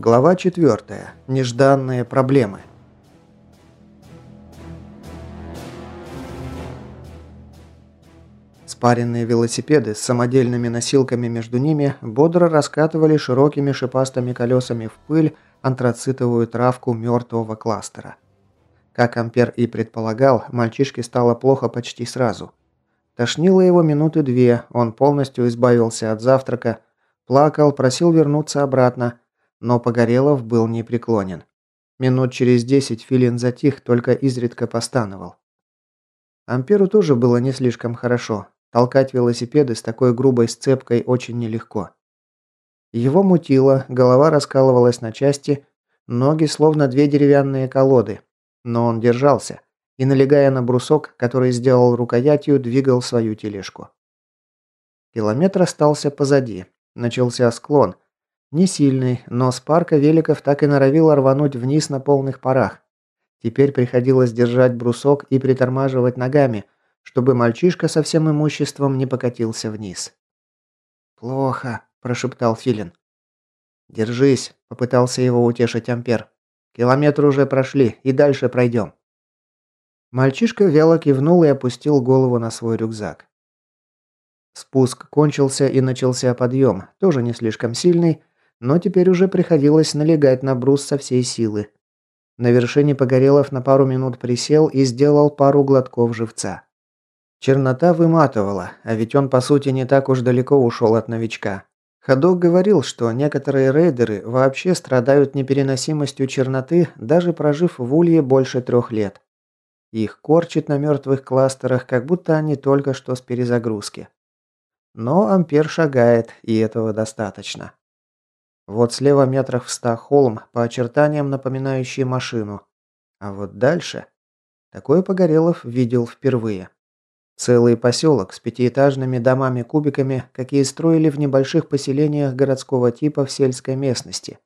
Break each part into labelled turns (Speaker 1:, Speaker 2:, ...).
Speaker 1: Глава 4. Нежданные проблемы. Спаренные велосипеды с самодельными носилками между ними бодро раскатывали широкими шипастыми колесами в пыль антрацитовую травку мертвого кластера. Как Ампер и предполагал, мальчишке стало плохо почти сразу. Тошнило его минуты две, он полностью избавился от завтрака, плакал, просил вернуться обратно – но Погорелов был непреклонен. Минут через десять Филин затих, только изредка постановал. Амперу тоже было не слишком хорошо. Толкать велосипеды с такой грубой сцепкой очень нелегко. Его мутило, голова раскалывалась на части, ноги словно две деревянные колоды. Но он держался и, налегая на брусок, который сделал рукоятью, двигал свою тележку. Километр остался позади. Начался склон – не сильный, но с парка великов так и норовил рвануть вниз на полных парах. Теперь приходилось держать брусок и притормаживать ногами, чтобы мальчишка со всем имуществом не покатился вниз. «Плохо», – прошептал Филин. «Держись», – попытался его утешить Ампер. «Километр уже прошли, и дальше пройдем». Мальчишка вяло кивнул и опустил голову на свой рюкзак. Спуск кончился и начался подъем, тоже не слишком сильный, но теперь уже приходилось налегать на брус со всей силы. На вершине Погорелов на пару минут присел и сделал пару глотков живца. Чернота выматывала, а ведь он по сути не так уж далеко ушел от новичка. Ходок говорил, что некоторые рейдеры вообще страдают непереносимостью черноты, даже прожив в улье больше трех лет. Их корчит на мертвых кластерах, как будто они только что с перезагрузки. Но Ампер шагает, и этого достаточно. Вот слева метрах в ста холм, по очертаниям напоминающий машину. А вот дальше... Такое Погорелов видел впервые. Целый поселок с пятиэтажными домами-кубиками, какие строили в небольших поселениях городского типа в сельской местности.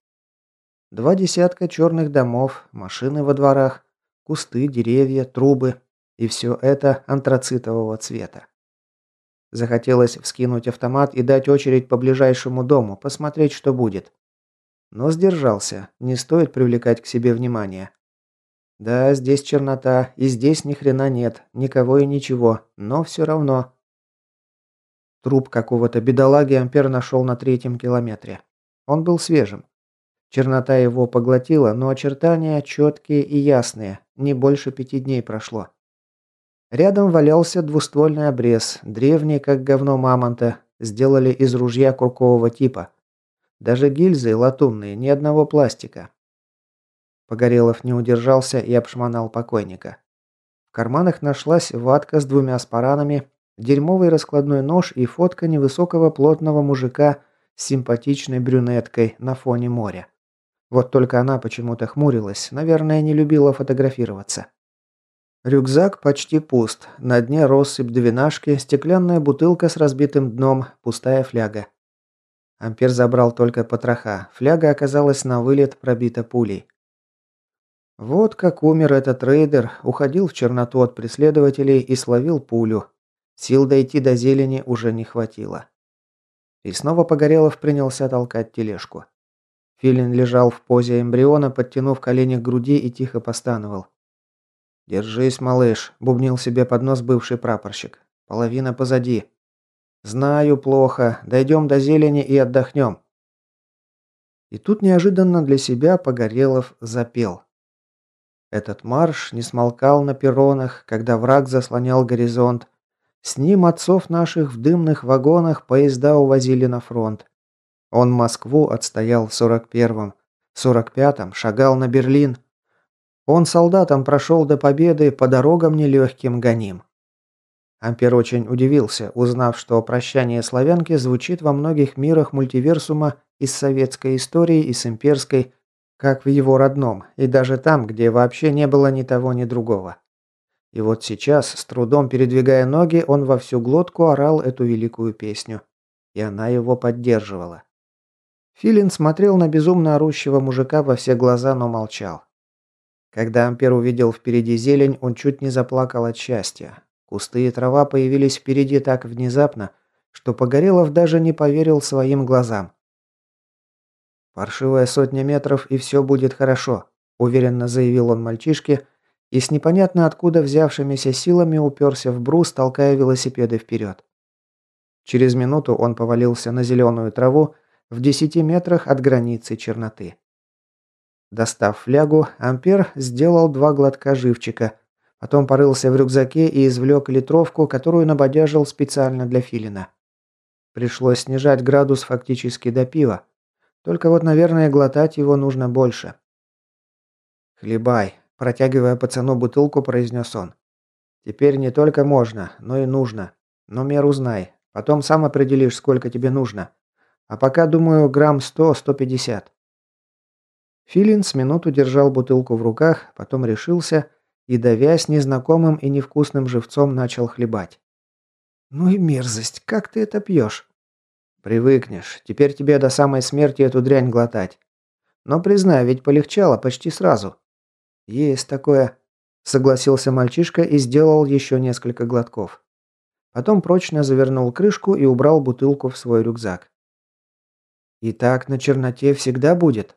Speaker 1: Два десятка черных домов, машины во дворах, кусты, деревья, трубы. И все это антрацитового цвета. Захотелось вскинуть автомат и дать очередь по ближайшему дому, посмотреть, что будет. Но сдержался, не стоит привлекать к себе внимание. Да, здесь чернота, и здесь ни хрена нет, никого и ничего, но все равно. Труп какого-то бедолаги Ампер нашел на третьем километре. Он был свежим. Чернота его поглотила, но очертания четкие и ясные, не больше пяти дней прошло. Рядом валялся двуствольный обрез, древний, как говно мамонта, сделали из ружья куркового типа. Даже гильзы латунные, ни одного пластика. Погорелов не удержался и обшмонал покойника. В карманах нашлась ватка с двумя спаранами, дерьмовый раскладной нож и фотка невысокого плотного мужика с симпатичной брюнеткой на фоне моря. Вот только она почему-то хмурилась, наверное, не любила фотографироваться. Рюкзак почти пуст. На дне россыпь двенашки, стеклянная бутылка с разбитым дном, пустая фляга. Ампер забрал только потроха. Фляга оказалась на вылет пробита пулей. Вот как умер этот рейдер, уходил в черноту от преследователей и словил пулю. Сил дойти до зелени уже не хватило. И снова Погорелов принялся толкать тележку. Филин лежал в позе эмбриона, подтянув колени к груди и тихо постановал. «Держись, малыш», – бубнил себе под нос бывший прапорщик. «Половина позади». «Знаю, плохо. Дойдем до зелени и отдохнем». И тут неожиданно для себя Погорелов запел. Этот марш не смолкал на перронах, когда враг заслонял горизонт. С ним отцов наших в дымных вагонах поезда увозили на фронт. Он Москву отстоял в сорок первом, в сорок пятом шагал на Берлин, он солдатом прошел до победы по дорогам нелегким гоним. Ампер очень удивился, узнав, что прощание славянки звучит во многих мирах мультиверсума из советской истории и с имперской, как в его родном, и даже там, где вообще не было ни того, ни другого. И вот сейчас, с трудом передвигая ноги, он во всю глотку орал эту великую песню. И она его поддерживала. Филин смотрел на безумно орущего мужика во все глаза, но молчал. Когда Ампер увидел впереди зелень, он чуть не заплакал от счастья. Кусты и трава появились впереди так внезапно, что Погорелов даже не поверил своим глазам. «Паршивая сотня метров, и все будет хорошо», – уверенно заявил он мальчишке, и с непонятно откуда взявшимися силами уперся в брус, толкая велосипеды вперед. Через минуту он повалился на зеленую траву в десяти метрах от границы черноты. Достав флягу, Ампер сделал два глотка живчика, потом порылся в рюкзаке и извлек литровку, которую набодяжил специально для филина. Пришлось снижать градус фактически до пива. Только вот, наверное, глотать его нужно больше. «Хлебай», – протягивая пацану бутылку, произнес он. «Теперь не только можно, но и нужно. Но меру знай. Потом сам определишь, сколько тебе нужно. А пока, думаю, грамм сто-сто пятьдесят». Филин с минуту держал бутылку в руках, потом решился и, давясь незнакомым и невкусным живцом, начал хлебать. «Ну и мерзость, как ты это пьешь?» «Привыкнешь. Теперь тебе до самой смерти эту дрянь глотать. Но признай, ведь полегчало почти сразу». «Есть такое», – согласился мальчишка и сделал еще несколько глотков. Потом прочно завернул крышку и убрал бутылку в свой рюкзак. «И так на черноте всегда будет?»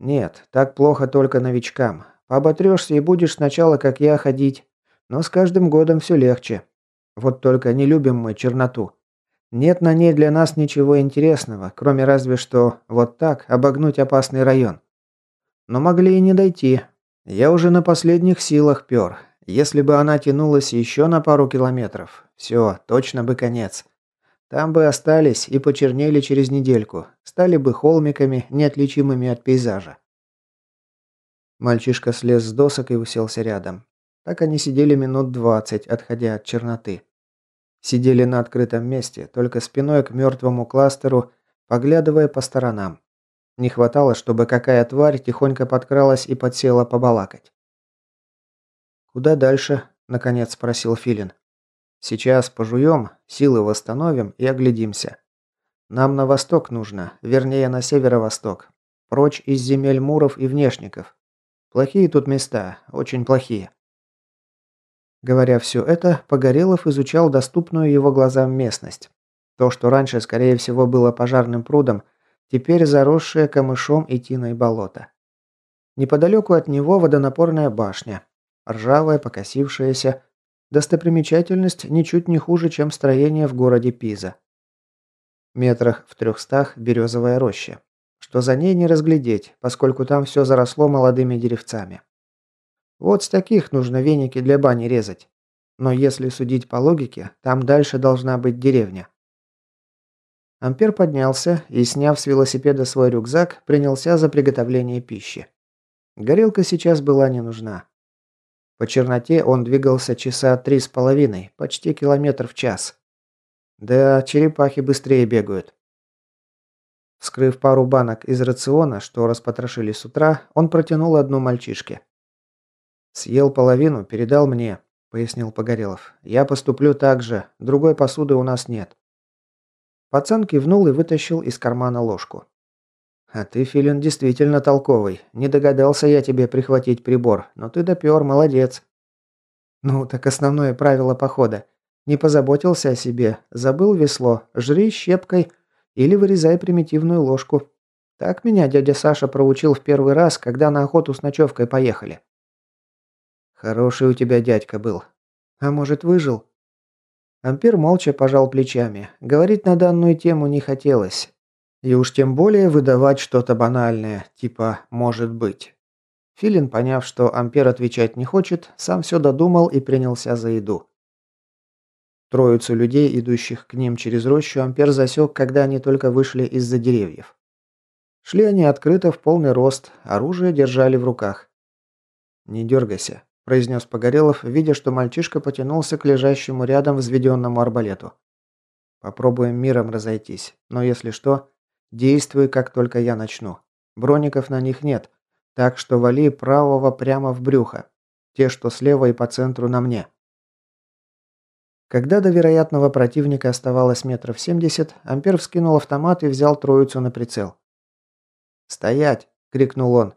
Speaker 1: «Нет, так плохо только новичкам. Поботрешься и будешь сначала, как я, ходить. Но с каждым годом все легче. Вот только не любим мы черноту. Нет на ней для нас ничего интересного, кроме разве что вот так обогнуть опасный район. Но могли и не дойти. Я уже на последних силах пёр. Если бы она тянулась еще на пару километров, все, точно бы конец. Там бы остались и почернели через недельку, стали бы холмиками, неотличимыми от пейзажа. Мальчишка слез с досок и уселся рядом. Так они сидели минут двадцать, отходя от черноты. Сидели на открытом месте, только спиной к мертвому кластеру, поглядывая по сторонам. Не хватало, чтобы какая тварь тихонько подкралась и подсела побалакать. «Куда дальше?» – наконец спросил Филин. «Сейчас пожуем, силы восстановим и оглядимся. Нам на восток нужно, вернее на северо-восток. Прочь из земель муров и внешников. Плохие тут места, очень плохие. Говоря все это, Погорелов изучал доступную его глазам местность. То, что раньше, скорее всего, было пожарным прудом, теперь заросшее камышом и тиной болото. Неподалеку от него водонапорная башня. Ржавая, покосившаяся. Достопримечательность ничуть не хуже, чем строение в городе Пиза. Метрах в трехстах березовая роща. Что за ней не разглядеть, поскольку там все заросло молодыми деревцами. Вот с таких нужно веники для бани резать. Но если судить по логике, там дальше должна быть деревня. Ампер поднялся и, сняв с велосипеда свой рюкзак, принялся за приготовление пищи. Горелка сейчас была не нужна. По черноте он двигался часа три с половиной, почти километр в час. Да, черепахи быстрее бегают. Вскрыв пару банок из рациона, что распотрошили с утра, он протянул одну мальчишке. «Съел половину, передал мне», – пояснил Погорелов. «Я поступлю так же. Другой посуды у нас нет». Пацан кивнул и вытащил из кармана ложку. «А ты, Филин, действительно толковый. Не догадался я тебе прихватить прибор, но ты допер, молодец». «Ну, так основное правило похода. Не позаботился о себе, забыл весло, жри щепкой или вырезай примитивную ложку. Так меня дядя Саша проучил в первый раз, когда на охоту с ночевкой поехали». Хороший у тебя дядька был. А может, выжил? Ампер молча пожал плечами. Говорить на данную тему не хотелось. И уж тем более выдавать что-то банальное, типа «может быть». Филин, поняв, что Ампер отвечать не хочет, сам все додумал и принялся за еду. Троицу людей, идущих к ним через рощу, Ампер засек, когда они только вышли из-за деревьев. Шли они открыто в полный рост, оружие держали в руках. «Не дергайся», произнес Погорелов, видя, что мальчишка потянулся к лежащему рядом взведенному арбалету. «Попробуем миром разойтись, но если что, действуй, как только я начну. Броников на них нет, так что вали правого прямо в брюхо. Те, что слева и по центру, на мне». Когда до вероятного противника оставалось метров семьдесят, Ампер вскинул автомат и взял троицу на прицел. «Стоять!» – крикнул он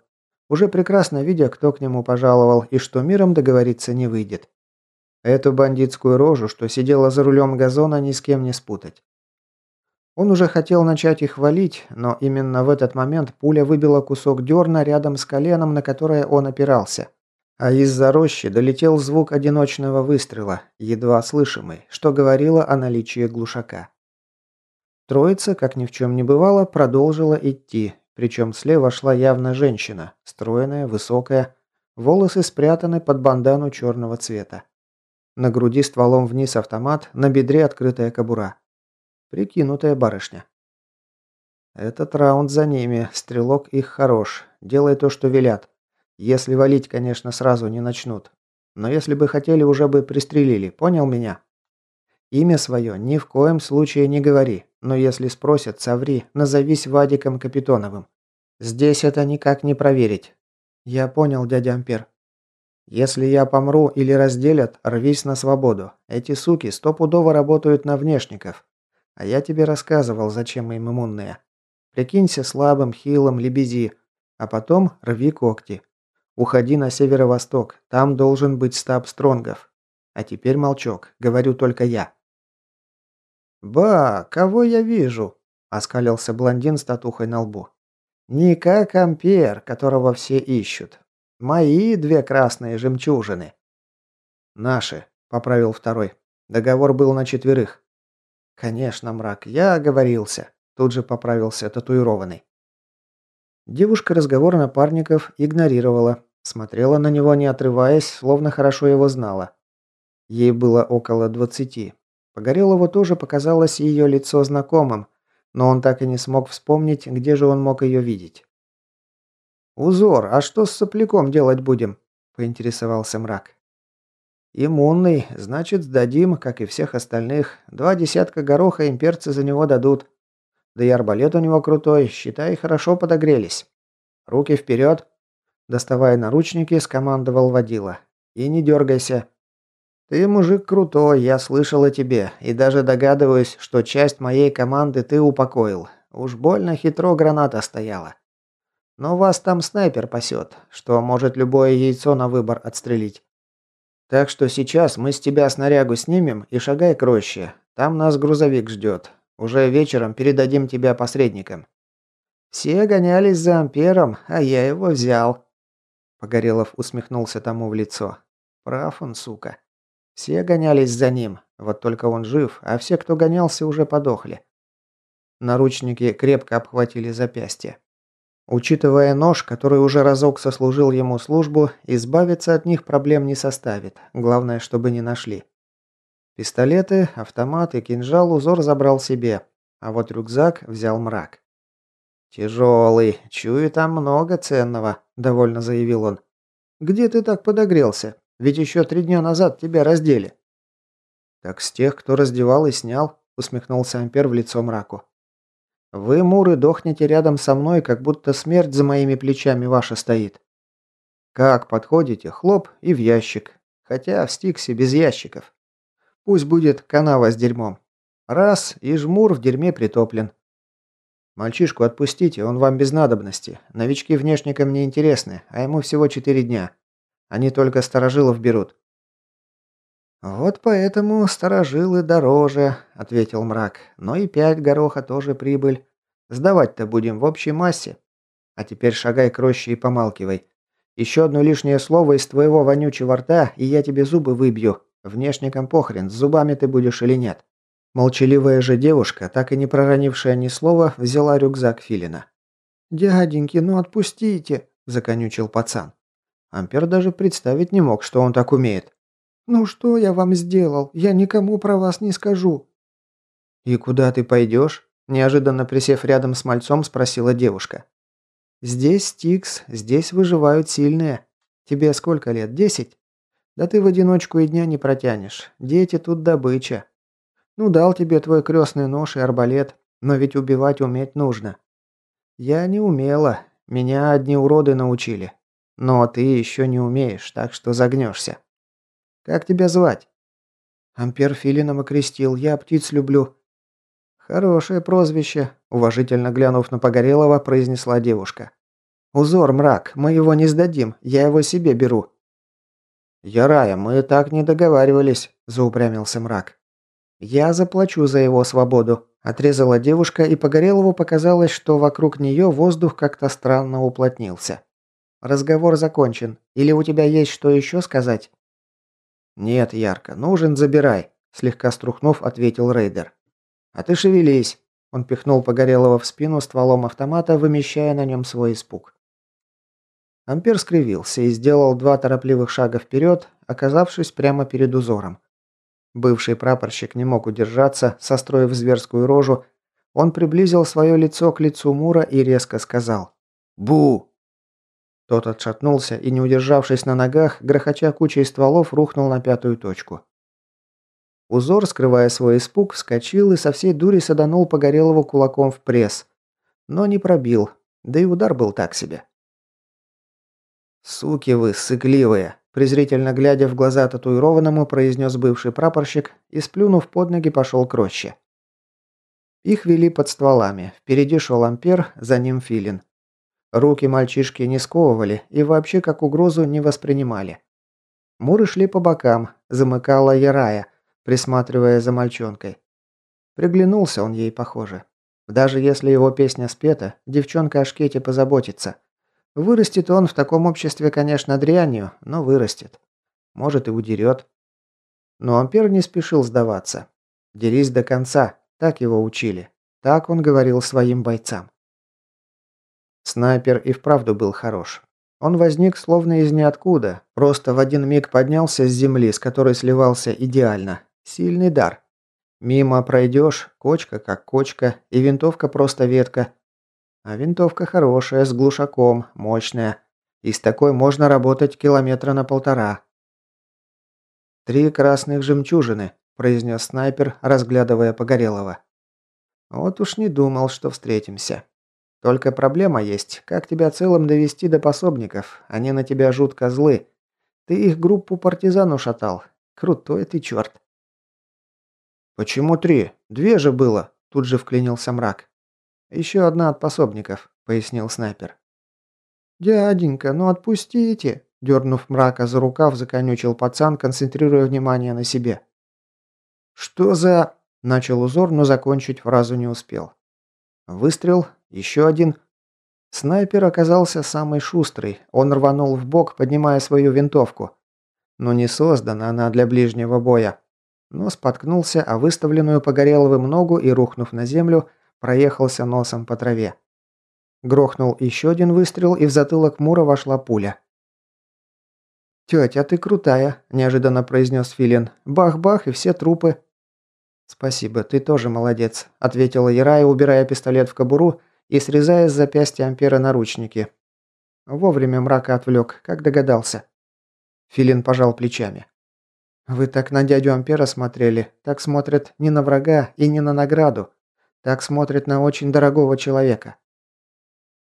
Speaker 1: уже прекрасно видя, кто к нему пожаловал и что миром договориться не выйдет. Эту бандитскую рожу, что сидела за рулем газона, ни с кем не спутать. Он уже хотел начать их валить, но именно в этот момент пуля выбила кусок дерна рядом с коленом, на которое он опирался. А из-за рощи долетел звук одиночного выстрела, едва слышимый, что говорило о наличии глушака. Троица, как ни в чем не бывало, продолжила идти, причем слева шла явно женщина, стройная, высокая, волосы спрятаны под бандану черного цвета. На груди стволом вниз автомат, на бедре открытая кобура. Прикинутая барышня. Этот раунд за ними, стрелок их хорош, делай то, что велят. Если валить, конечно, сразу не начнут. Но если бы хотели, уже бы пристрелили, понял меня? Имя свое ни в коем случае не говори, но если спросят, соври, назовись Вадиком Капитоновым. Здесь это никак не проверить. Я понял, дядя Ампер. Если я помру или разделят, рвись на свободу. Эти суки стопудово работают на внешников. А я тебе рассказывал, зачем им иммунные. Прикинься слабым, хилым, лебези, а потом рви когти. Уходи на северо-восток, там должен быть стаб стронгов. А теперь молчок, говорю только я. «Ба, кого я вижу?» – оскалился блондин с татухой на лбу. «Не как Ампер, которого все ищут. Мои две красные жемчужины». «Наши», – поправил второй. Договор был на четверых. «Конечно, мрак, я оговорился», – тут же поправился татуированный. Девушка разговор напарников игнорировала, смотрела на него не отрываясь, словно хорошо его знала. Ей было около двадцати. Погорелову тоже показалось ее лицо знакомым, но он так и не смог вспомнить, где же он мог ее видеть. «Узор, а что с сопляком делать будем?» – поинтересовался мрак. «Иммунный, значит, сдадим, как и всех остальных. Два десятка гороха имперцы за него дадут. Да и арбалет у него крутой, считай, хорошо подогрелись. Руки вперед. Доставая наручники, скомандовал водила. И не дергайся. Ты мужик крутой, я слышал о тебе, и даже догадываюсь, что часть моей команды ты упокоил. Уж больно хитро граната стояла. Но вас там снайпер пасет, что может любое яйцо на выбор отстрелить. Так что сейчас мы с тебя снарягу снимем и шагай к роще. Там нас грузовик ждет. Уже вечером передадим тебя посредникам». «Все гонялись за Ампером, а я его взял». Погорелов усмехнулся тому в лицо. «Прав он, сука. Все гонялись за ним, вот только он жив, а все, кто гонялся, уже подохли». Наручники крепко обхватили запястье. Учитывая нож, который уже разок сослужил ему службу, избавиться от них проблем не составит. Главное, чтобы не нашли. Пистолеты, автомат и кинжал узор забрал себе, а вот рюкзак взял мрак. «Тяжелый, чую там много ценного», – довольно заявил он. «Где ты так подогрелся? Ведь еще три дня назад тебя раздели». «Так с тех, кто раздевал и снял», – усмехнулся Ампер в лицо мраку. «Вы, муры, дохнете рядом со мной, как будто смерть за моими плечами ваша стоит. Как подходите, хлоп и в ящик. Хотя в стиксе без ящиков. Пусть будет канава с дерьмом. Раз, и жмур в дерьме притоплен. Мальчишку отпустите, он вам без надобности. Новички внешникам не интересны, а ему всего четыре дня. Они только старожилов берут. «Вот поэтому старожилы дороже», — ответил мрак. «Но и пять гороха тоже прибыль. Сдавать-то будем в общей массе. А теперь шагай к роще и помалкивай. Еще одно лишнее слово из твоего вонючего рта, и я тебе зубы выбью. Внешникам похрен, с зубами ты будешь или нет. Молчаливая же девушка, так и не проронившая ни слова, взяла рюкзак Филина. «Дяденьки, ну отпустите!» – законючил пацан. Ампер даже представить не мог, что он так умеет. «Ну что я вам сделал? Я никому про вас не скажу». «И куда ты пойдешь?» – неожиданно присев рядом с мальцом, спросила девушка. «Здесь Стикс, здесь выживают сильные. Тебе сколько лет, десять?» Да ты в одиночку и дня не протянешь. Дети тут добыча. Ну, дал тебе твой крестный нож и арбалет, но ведь убивать уметь нужно. Я не умела. Меня одни уроды научили. Но ты еще не умеешь, так что загнешься. Как тебя звать? Ампер Филином окрестил. Я птиц люблю. Хорошее прозвище, уважительно глянув на Погорелого, произнесла девушка. Узор, мрак, мы его не сдадим, я его себе беру. «Ярая, мы так не договаривались», – заупрямился мрак. «Я заплачу за его свободу», – Отрезала девушка, и Погорелову показалось, что вокруг нее воздух как-то странно уплотнился. «Разговор закончен. Или у тебя есть что еще сказать?» «Нет, Ярко, нужен, забирай», – слегка струхнув, ответил рейдер. «А ты шевелись», – он пихнул Погорелого в спину стволом автомата, вымещая на нем свой испуг. Ампер скривился и сделал два торопливых шага вперед, оказавшись прямо перед узором. Бывший прапорщик не мог удержаться, состроив зверскую рожу. Он приблизил свое лицо к лицу Мура и резко сказал «Бу!». Тот отшатнулся и, не удержавшись на ногах, грохоча кучей стволов, рухнул на пятую точку. Узор, скрывая свой испуг, вскочил и со всей дури саданул Погорелову кулаком в пресс. Но не пробил, да и удар был так себе. «Суки вы, сыкливые!» презрительно глядя в глаза татуированному, произнес бывший прапорщик и, сплюнув под ноги, пошел к роще. Их вели под стволами. Впереди шел Ампер, за ним Филин. Руки мальчишки не сковывали и вообще как угрозу не воспринимали. Муры шли по бокам, замыкала Ярая, присматривая за мальчонкой. Приглянулся он ей, похоже. Даже если его песня спета, девчонка о шкете позаботится. Вырастет он в таком обществе, конечно, дрянью, но вырастет. Может и удерет. Но Ампер не спешил сдаваться. Дерись до конца, так его учили. Так он говорил своим бойцам. Снайпер и вправду был хорош. Он возник словно из ниоткуда, просто в один миг поднялся с земли, с которой сливался идеально. Сильный дар. Мимо пройдешь, кочка как кочка, и винтовка просто ветка, а винтовка хорошая, с глушаком, мощная. И с такой можно работать километра на полтора. «Три красных жемчужины», – произнес снайпер, разглядывая Погорелого. «Вот уж не думал, что встретимся. Только проблема есть, как тебя целым довести до пособников. Они на тебя жутко злы. Ты их группу партизан ушатал. Крутой ты черт». «Почему три? Две же было», – тут же вклинился мрак. «Еще одна от пособников», – пояснил снайпер. «Дяденька, ну отпустите!» – дернув мрака за рукав, законючил пацан, концентрируя внимание на себе. «Что за...» – начал узор, но закончить фразу не успел. Выстрел, еще один. Снайпер оказался самый шустрый. Он рванул в бок, поднимая свою винтовку. Но не создана она для ближнего боя. Но споткнулся о выставленную погореловым ногу и, рухнув на землю, проехался носом по траве. Грохнул еще один выстрел, и в затылок Мура вошла пуля. «Тетя, ты крутая», – неожиданно произнес Филин. «Бах-бах, и все трупы». «Спасибо, ты тоже молодец», – ответила Ярая, убирая пистолет в кобуру и срезая с запястья Ампера наручники. Вовремя мрака отвлек, как догадался. Филин пожал плечами. «Вы так на дядю Ампера смотрели, так смотрят не на врага и не на награду, так смотрит на очень дорогого человека.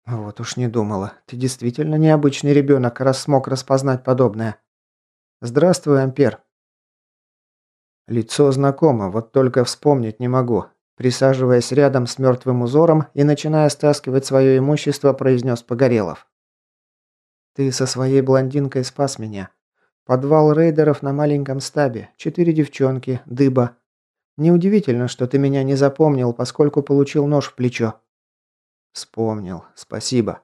Speaker 1: Вот уж не думала. Ты действительно необычный ребенок, раз смог распознать подобное. Здравствуй, Ампер. Лицо знакомо, вот только вспомнить не могу. Присаживаясь рядом с мертвым узором и начиная стаскивать свое имущество, произнес Погорелов. «Ты со своей блондинкой спас меня. Подвал рейдеров на маленьком стабе, четыре девчонки, дыба. Неудивительно, что ты меня не запомнил, поскольку получил нож в плечо. Вспомнил. Спасибо.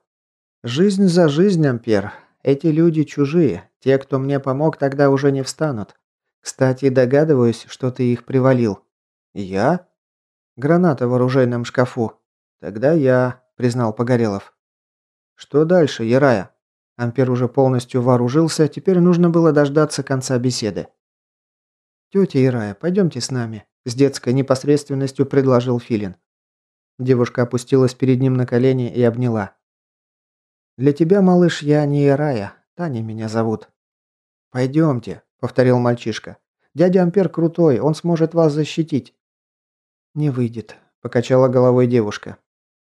Speaker 1: Жизнь за жизнь, Ампер. Эти люди чужие. Те, кто мне помог, тогда уже не встанут. Кстати, догадываюсь, что ты их привалил. Я? Граната в оружейном шкафу. Тогда я, признал Погорелов. Что дальше, Ярая? Ампер уже полностью вооружился, теперь нужно было дождаться конца беседы. «Тетя Ирая, пойдемте с нами. С детской непосредственностью предложил Филин. Девушка опустилась перед ним на колени и обняла. «Для тебя, малыш, я не Ирая. Таня меня зовут». «Пойдемте», — повторил мальчишка. «Дядя Ампер крутой, он сможет вас защитить». «Не выйдет», — покачала головой девушка.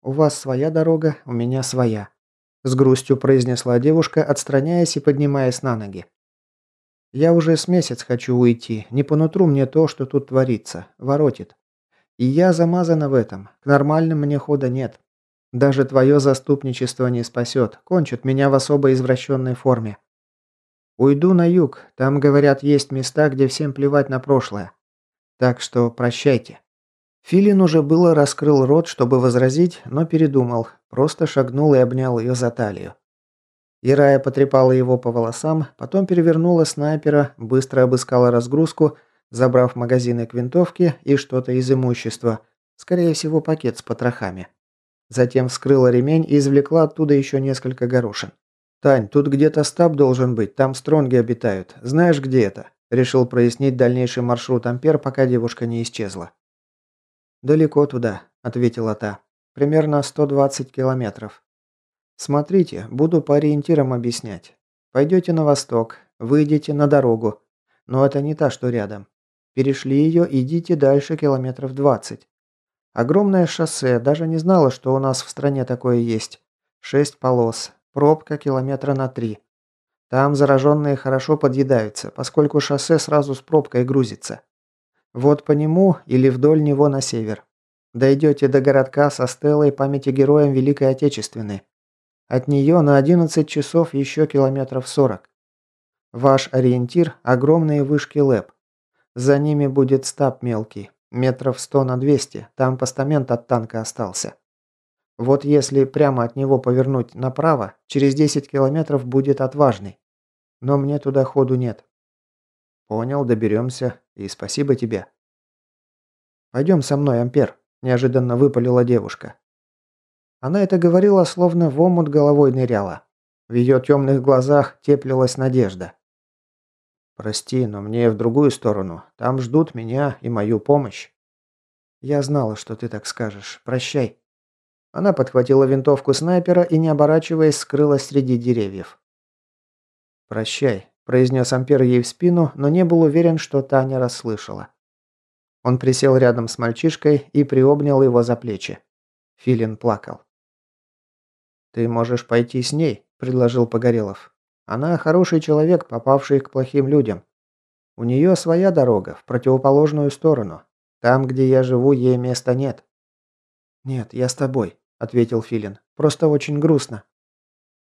Speaker 1: «У вас своя дорога, у меня своя», — с грустью произнесла девушка, отстраняясь и поднимаясь на ноги. Я уже с месяц хочу уйти. Не по нутру мне то, что тут творится. Воротит. И я замазана в этом. К нормальным мне хода нет. Даже твое заступничество не спасет. Кончит меня в особо извращенной форме. Уйду на юг. Там, говорят, есть места, где всем плевать на прошлое. Так что прощайте. Филин уже было раскрыл рот, чтобы возразить, но передумал, просто шагнул и обнял ее за талию. Ирая потрепала его по волосам, потом перевернула снайпера, быстро обыскала разгрузку, забрав магазины к винтовке и что-то из имущества, скорее всего пакет с потрохами. Затем вскрыла ремень и извлекла оттуда еще несколько горошин. «Тань, тут где-то стаб должен быть, там стронги обитают. Знаешь, где это?» Решил прояснить дальнейший маршрут Ампер, пока девушка не исчезла. «Далеко туда», – ответила та. «Примерно 120 километров. Смотрите, буду по ориентирам объяснять. Пойдете на восток, выйдете на дорогу. Но это не та, что рядом. Перешли ее, идите дальше километров 20. Огромное шоссе, даже не знала, что у нас в стране такое есть. Шесть полос, пробка километра на три. Там зараженные хорошо подъедаются, поскольку шоссе сразу с пробкой грузится. Вот по нему или вдоль него на север. Дойдете до городка со стелой памяти героям Великой Отечественной. От нее на 11 часов еще километров 40. Ваш ориентир – огромные вышки ЛЭП. За ними будет стаб мелкий, метров 100 на 200, там постамент от танка остался. Вот если прямо от него повернуть направо, через 10 километров будет отважный. Но мне туда ходу нет. Понял, доберемся, и спасибо тебе. Пойдем со мной, Ампер, неожиданно выпалила девушка. Она это говорила, словно в омут головой ныряла. В ее темных глазах теплилась надежда. «Прости, но мне в другую сторону. Там ждут меня и мою помощь». «Я знала, что ты так скажешь. Прощай». Она подхватила винтовку снайпера и, не оборачиваясь, скрылась среди деревьев. «Прощай», – произнес Ампер ей в спину, но не был уверен, что Таня расслышала. Он присел рядом с мальчишкой и приобнял его за плечи. Филин плакал. «Ты можешь пойти с ней», – предложил Погорелов. «Она хороший человек, попавший к плохим людям. У нее своя дорога, в противоположную сторону. Там, где я живу, ей места нет». «Нет, я с тобой», – ответил Филин. «Просто очень грустно».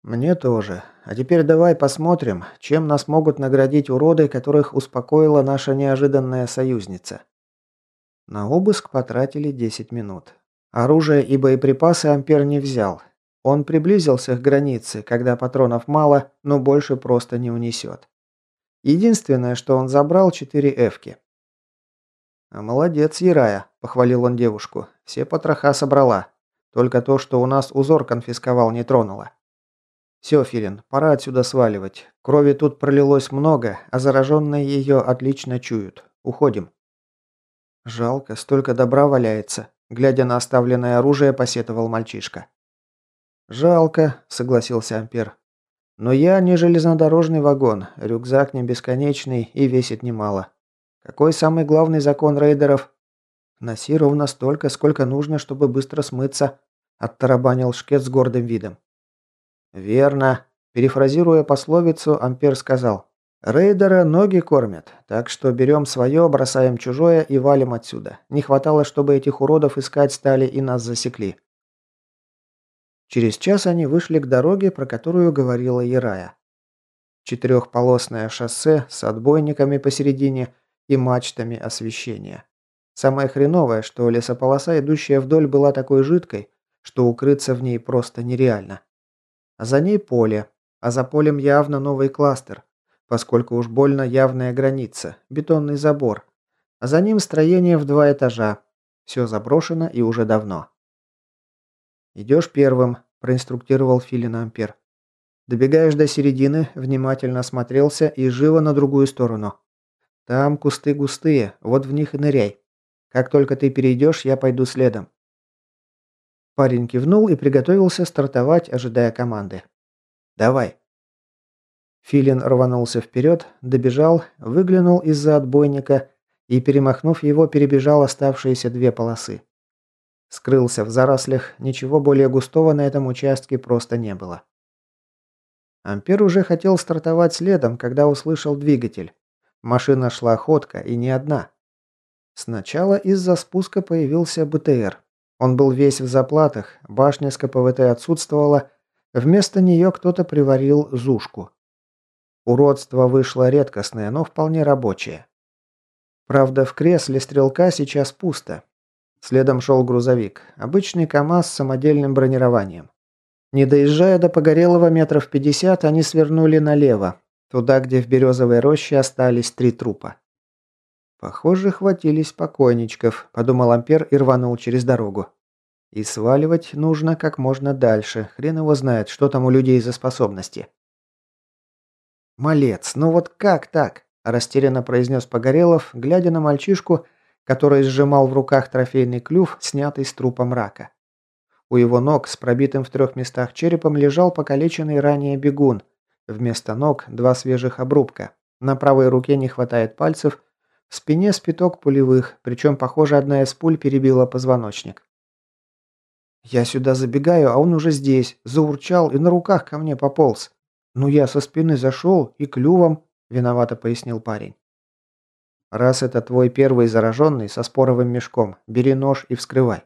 Speaker 1: «Мне тоже. А теперь давай посмотрим, чем нас могут наградить уроды, которых успокоила наша неожиданная союзница». На обыск потратили 10 минут. Оружие и боеприпасы Ампер не взял, он приблизился к границе, когда патронов мало, но больше просто не унесет. Единственное, что он забрал, четыре эвки. «А «Молодец, Ярая», – похвалил он девушку. «Все потроха собрала. Только то, что у нас узор конфисковал, не тронула». «Все, пора отсюда сваливать. Крови тут пролилось много, а зараженные ее отлично чуют. Уходим». «Жалко, столько добра валяется», – глядя на оставленное оружие, посетовал мальчишка. «Жалко», – согласился Ампер. «Но я не железнодорожный вагон, рюкзак не бесконечный и весит немало. Какой самый главный закон рейдеров?» «Носи ровно столько, сколько нужно, чтобы быстро смыться», – оттарабанил Шкет с гордым видом. «Верно», – перефразируя пословицу, Ампер сказал. «Рейдера ноги кормят, так что берем свое, бросаем чужое и валим отсюда. Не хватало, чтобы этих уродов искать стали и нас засекли». Через час они вышли к дороге, про которую говорила Ярая. Четырехполосное шоссе с отбойниками посередине и мачтами освещения. Самое хреновое, что лесополоса, идущая вдоль, была такой жидкой, что укрыться в ней просто нереально. А за ней поле, а за полем явно новый кластер, поскольку уж больно явная граница, бетонный забор, а за ним строение в два этажа. Все заброшено и уже давно. «Идешь первым», – проинструктировал Филина Ампер. «Добегаешь до середины, внимательно осмотрелся и живо на другую сторону. Там кусты густые, вот в них и ныряй. Как только ты перейдешь, я пойду следом». Парень кивнул и приготовился стартовать, ожидая команды. «Давай». Филин рванулся вперед, добежал, выглянул из-за отбойника и, перемахнув его, перебежал оставшиеся две полосы. Скрылся в зарослях, ничего более густого на этом участке просто не было. Ампер уже хотел стартовать следом, когда услышал двигатель. Машина шла ходка, и не одна. Сначала из-за спуска появился БТР. Он был весь в заплатах, башня с КПВТ отсутствовала, вместо нее кто-то приварил зушку. Уродство вышло редкостное, но вполне рабочее. Правда, в кресле стрелка сейчас пусто, Следом шел грузовик. Обычный КАМАЗ с самодельным бронированием. Не доезжая до Погорелого метров пятьдесят, они свернули налево, туда, где в березовой роще остались три трупа. «Похоже, хватились покойничков», – подумал Ампер и рванул через дорогу. «И сваливать нужно как можно дальше. Хрен его знает, что там у людей за способности». «Малец, ну вот как так?» – растерянно произнес Погорелов, глядя на мальчишку, который сжимал в руках трофейный клюв, снятый с трупа мрака. У его ног с пробитым в трех местах черепом лежал покалеченный ранее бегун. Вместо ног два свежих обрубка. На правой руке не хватает пальцев, в спине спиток пулевых, причем, похоже, одна из пуль перебила позвоночник. Я сюда забегаю, а он уже здесь, заурчал и на руках ко мне пополз. «Ну я со спины зашел и клювом», – виновато пояснил парень. «Раз это твой первый зараженный со споровым мешком, бери нож и вскрывай».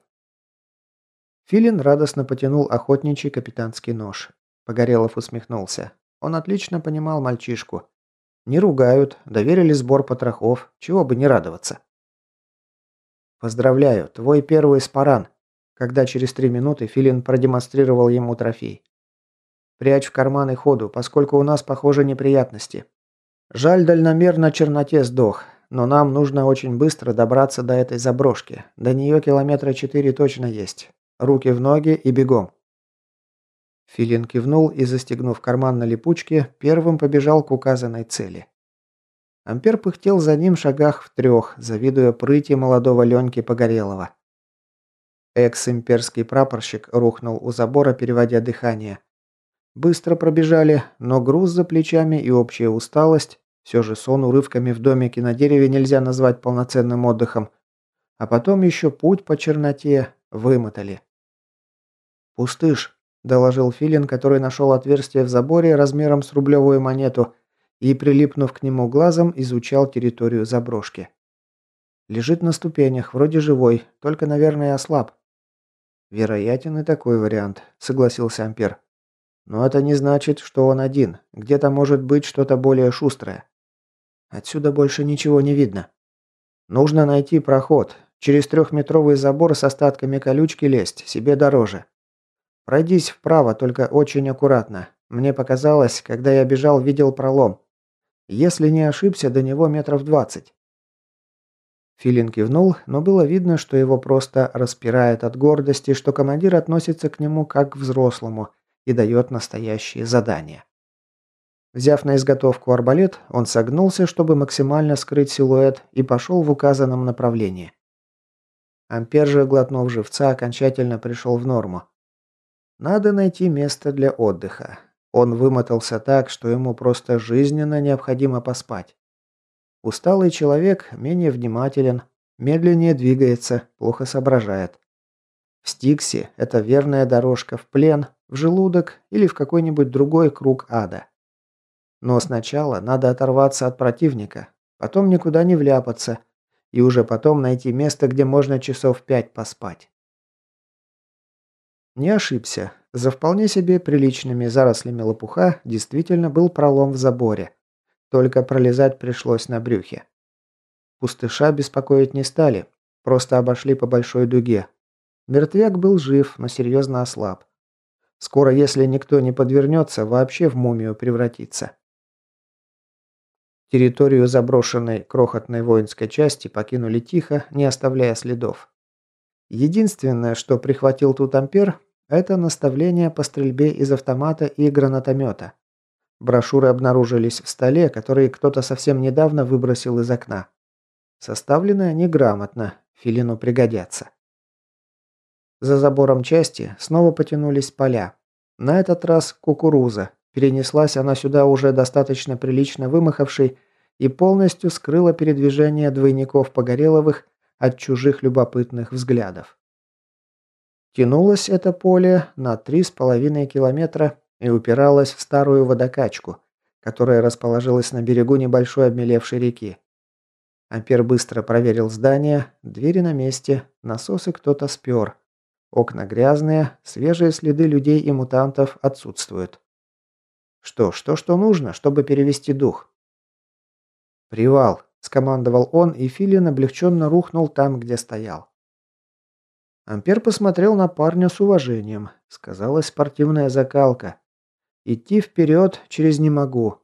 Speaker 1: Филин радостно потянул охотничий капитанский нож. Погорелов усмехнулся. Он отлично понимал мальчишку. Не ругают, доверили сбор потрохов, чего бы не радоваться. «Поздравляю, твой первый спаран», когда через три минуты Филин продемонстрировал ему трофей. Прячь в карман и ходу, поскольку у нас, похоже, неприятности. Жаль, дальномер на черноте сдох, но нам нужно очень быстро добраться до этой заброшки. До нее километра четыре точно есть. Руки в ноги и бегом. Филин кивнул и, застегнув карман на липучке, первым побежал к указанной цели. Ампер пыхтел за ним шагах в трех, завидуя прыти молодого Леньки Погорелого. Экс-имперский прапорщик рухнул у забора, переводя дыхание. Быстро пробежали, но груз за плечами и общая усталость, все же сон урывками в домике на дереве нельзя назвать полноценным отдыхом, а потом еще путь по черноте вымотали. «Пустыш», – доложил Филин, который нашел отверстие в заборе размером с рублевую монету и, прилипнув к нему глазом, изучал территорию заброшки. «Лежит на ступенях, вроде живой, только, наверное, ослаб». «Вероятен и такой вариант», – согласился Ампер. Но это не значит, что он один. Где-то может быть что-то более шустрое. Отсюда больше ничего не видно. Нужно найти проход. Через трехметровый забор с остатками колючки лезть, себе дороже. Пройдись вправо, только очень аккуратно. Мне показалось, когда я бежал, видел пролом. Если не ошибся, до него метров двадцать. Филин кивнул, но было видно, что его просто распирает от гордости, что командир относится к нему как к взрослому – и дает настоящие задания. Взяв на изготовку арбалет, он согнулся, чтобы максимально скрыть силуэт, и пошел в указанном направлении. Ампер же, глотнув живца, окончательно пришел в норму. Надо найти место для отдыха. Он вымотался так, что ему просто жизненно необходимо поспать. Усталый человек менее внимателен, медленнее двигается, плохо соображает. В Стиксе это верная дорожка в плен, в желудок или в какой-нибудь другой круг ада. Но сначала надо оторваться от противника, потом никуда не вляпаться и уже потом найти место, где можно часов пять поспать. Не ошибся. За вполне себе приличными зарослями лопуха действительно был пролом в заборе. Только пролезать пришлось на брюхе. Пустыша беспокоить не стали, просто обошли по большой дуге, Мертвяк был жив, но серьезно ослаб. Скоро, если никто не подвернется, вообще в мумию превратится. Территорию заброшенной крохотной воинской части покинули тихо, не оставляя следов. Единственное, что прихватил тут Ампер, это наставление по стрельбе из автомата и гранатомета. Брошюры обнаружились в столе, которые кто-то совсем недавно выбросил из окна. Составлены они грамотно, филину пригодятся. За забором части снова потянулись поля. На этот раз кукуруза. Перенеслась она сюда уже достаточно прилично вымахавшей и полностью скрыла передвижение двойников Погореловых от чужих любопытных взглядов. Тянулось это поле на три с половиной километра и упиралось в старую водокачку, которая расположилась на берегу небольшой обмелевшей реки. Ампер быстро проверил здание, двери на месте, насосы кто-то спер. Окна грязные, свежие следы людей и мутантов отсутствуют. Что ж, то, что нужно, чтобы перевести дух. «Привал», – скомандовал он, и Филин облегченно рухнул там, где стоял. Ампер посмотрел на парня с уважением. Сказалась спортивная закалка. Идти вперед через не могу.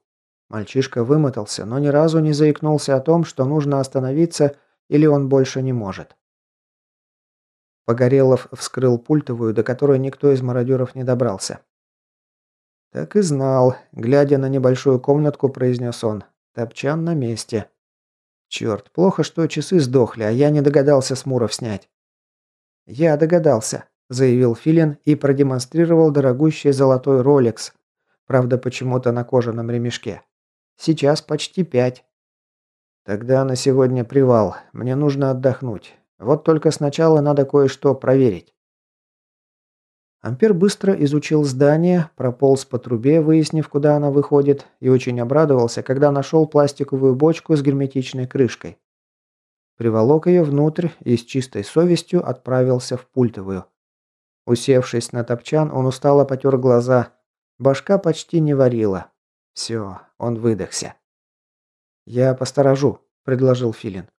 Speaker 1: Мальчишка вымотался, но ни разу не заикнулся о том, что нужно остановиться или он больше не может. Погорелов вскрыл пультовую, до которой никто из мародеров не добрался. «Так и знал», — глядя на небольшую комнатку, произнес он. «Топчан на месте». «Черт, плохо, что часы сдохли, а я не догадался с Муров снять». «Я догадался», – заявил Филин и продемонстрировал дорогущий золотой Rolex. Правда, почему-то на кожаном ремешке. «Сейчас почти пять». «Тогда на сегодня привал. Мне нужно отдохнуть. Вот только сначала надо кое-что проверить». Ампер быстро изучил здание, прополз по трубе, выяснив, куда она выходит, и очень обрадовался, когда нашел пластиковую бочку с герметичной крышкой. Приволок ее внутрь и с чистой совестью отправился в пультовую. Усевшись на топчан, он устало потер глаза. Башка почти не варила. Все, он выдохся. «Я посторожу», – предложил Филин.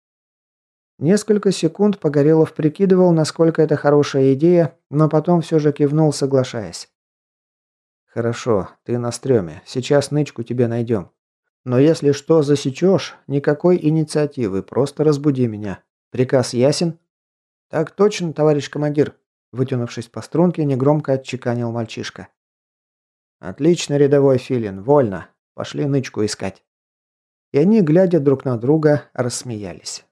Speaker 1: Несколько секунд Погорелов прикидывал, насколько это хорошая идея, но потом все же кивнул, соглашаясь. «Хорошо, ты на стреме. Сейчас нычку тебе найдем. Но если что засечешь, никакой инициативы, просто разбуди меня. Приказ ясен?» «Так точно, товарищ командир», – вытянувшись по струнке, негромко отчеканил мальчишка. «Отлично, рядовой филин, вольно. Пошли нычку искать». И они, глядя друг на друга, рассмеялись.